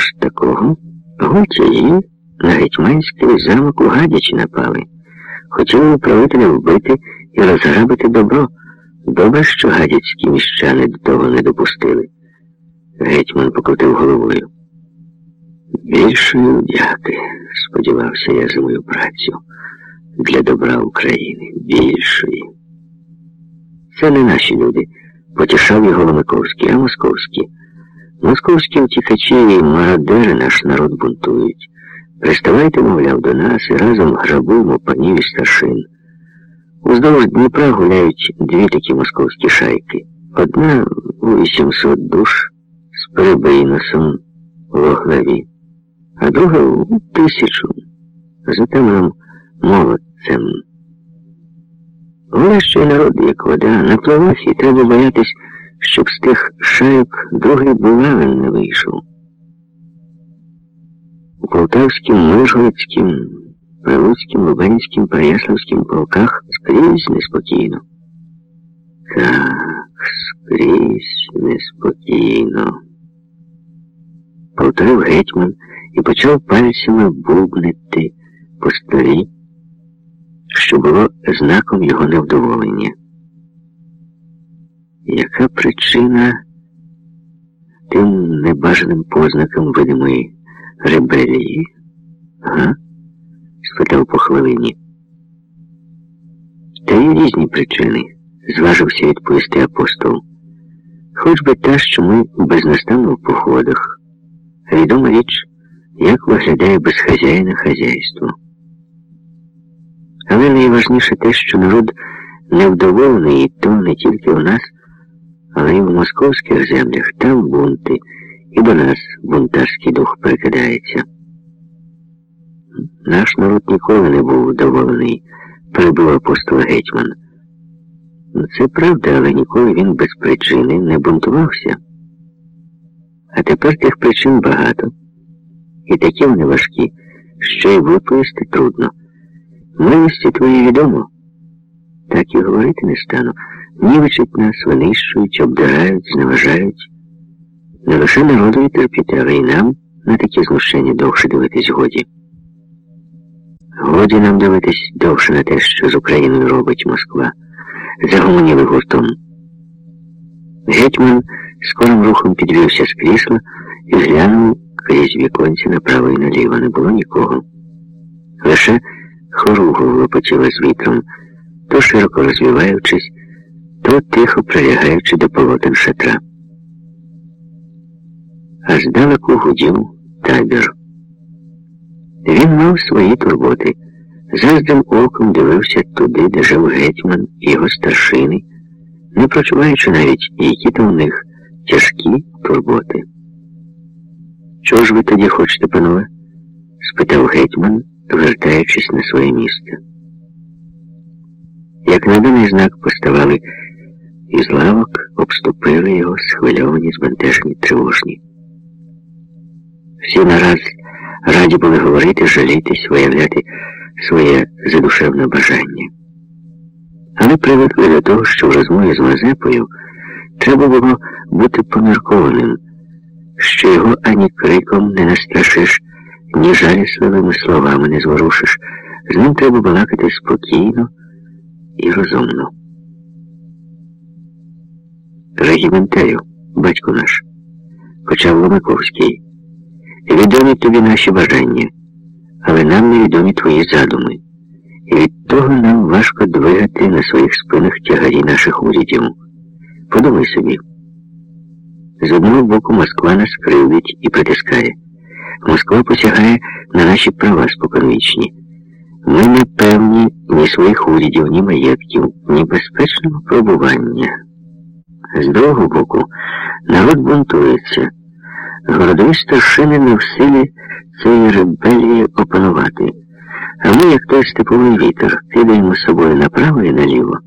ж такого? Гультяї на гетьманський замок у Гадячі напали. Хотіли управителя вбити і розграбити добро. Добре, що гадяцькі міщани до того не допустили. Гетьман покрутив головою. Більшої вдяки, сподівався я за мою працю для добра України. Більшої. Це не наші люди, потішав його Ломиковський, а московські. Московські втікачі і мародери наш народ бунтують. Приставайте, мовляв, до нас і разом грабуємо панів і старшин. Уздовж Дніпра гуляють дві такі московські шайки. Одна у 800 душ з перебийносом в главі, а друга у тисячу з отамом молодцем. Вона ще народ, як вода, на плавах і треба боятись, щоб з тих шайок другий булавин не вийшов. У Полтавським, Миргородським, Прилуцьким, Лубенським, Переяславським полках скрізь неспокійно. Так, скрізь неспокійно. Повторив гетьман і почав пальцями бубнити по столі, що було знаком його невдоволення. Яка причина тим небажаним познакам видимої ребелії? Га? спитав по хвилині. Та є різні причини, зважився відповісти апостол. Хоч би та, що ми безнастанно в походах. Відома річ, як виглядає без хазяїна хазяйство. Але найважніше те, що народ невдоволений, і то не тільки у нас, але й в московських землях там бунти, і до нас бунтарський дух перекидається. Наш народ ніколи не був вдоволений, перебив апостол гетьман. Це правда, але ніколи він без причини не бунтувався. А тепер тих причин багато. І такі вони важкі, що й виповісти трудно. Милості твої відомо. Так і говорити не стану. Нівичать нас, винищують, обдирають, зневажають. Не лише народу терпіти, але й нам на такі знущення довше дивитись годі. Годі нам дивитись довше на те, що з Україною робить Москва. Загомоніли гуртом. Гетьман скорим рухом підвівся з крісла і глянув крізь віконці направо і наліво. Не було нікого. Лише хоругу лопотіла з вітром, то широко розвиваючись, то тихо прилягаючи до полотен шатра. Аж далеко гудів табір. Він мав свої турботи. Заздрим оком дивився туди, де жив гетьман і його старшини, не прочуваючи навіть, які то у них тяжкі турботи. Чого ж ви тоді хочете, панове? спитав гетьман, вертаючись на своє місце. Як на даний знак поставали із лавок, обступили його схвильовані, збентежені, тривожні. Всі нараз раді були говорити, жалітись, виявляти своє задушевне бажання. Але привикли до того, що в розмові з Мазепою треба було бути поміркованим, що його ані криком не настрашиш, ні жалісливими словами не зворушиш. З ним треба балакати спокійно і розумно. Регіментарю, батько наш, почав Ломаковський. Відомі тобі наші бажання, але нам невідомі твої задуми. І від того нам важко двигати на своїх спинах тягарі наших урядів. Подумай собі. З одного боку Москва нас кривдить і притискає. Москва посягає на наші права споконвічні. Ми не певні ні своїх урядів, ні маєтків, ні безпечного пробування. З другого боку, народ бунтується. Городові старшини не в силі цієї ребелії опанувати. А ми, як той степовий вітер, кидаємо собою направо і наліво.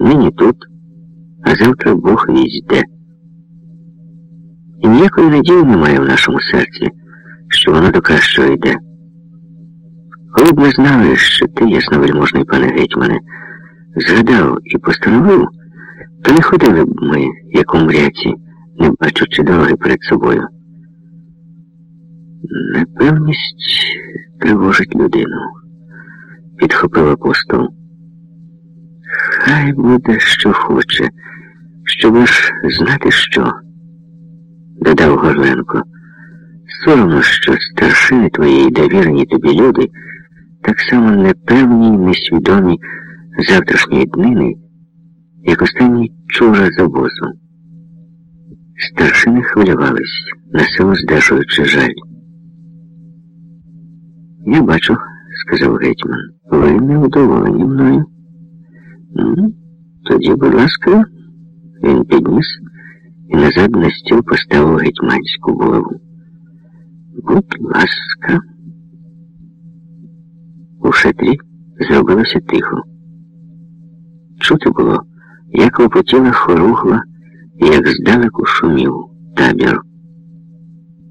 Нині тут, а завтра Бог візде. І ніякої надії немає в нашому серці, що воно до кращого йде. Коли б ми знали, що ти, ясновельможний пане гетьмане, згадав і постановив, то не ходили б ми, як у мряці, не бачучи дороги перед собою. Непевність тривожить людину, підхопив апостол. Хай буде, що хоче, щоб лиш знати що, додав Горленко. Соромно, що старшини твої довірені тобі люди так само непевні й несвідомі завтрашньої днини, як останній чужа з обозу. Старшини хвилювались, на силу здержуючи жаль. Я бачу, сказав гетьман, ви не вдоволені мною. Ну, тоді, будь ласка, він підніс і назад на стіл поставив гетьманську булаву. Будь ласка. У шатрі зробилося тихо. Чути було, як опотіла хоругла, як здалеку шумів табір.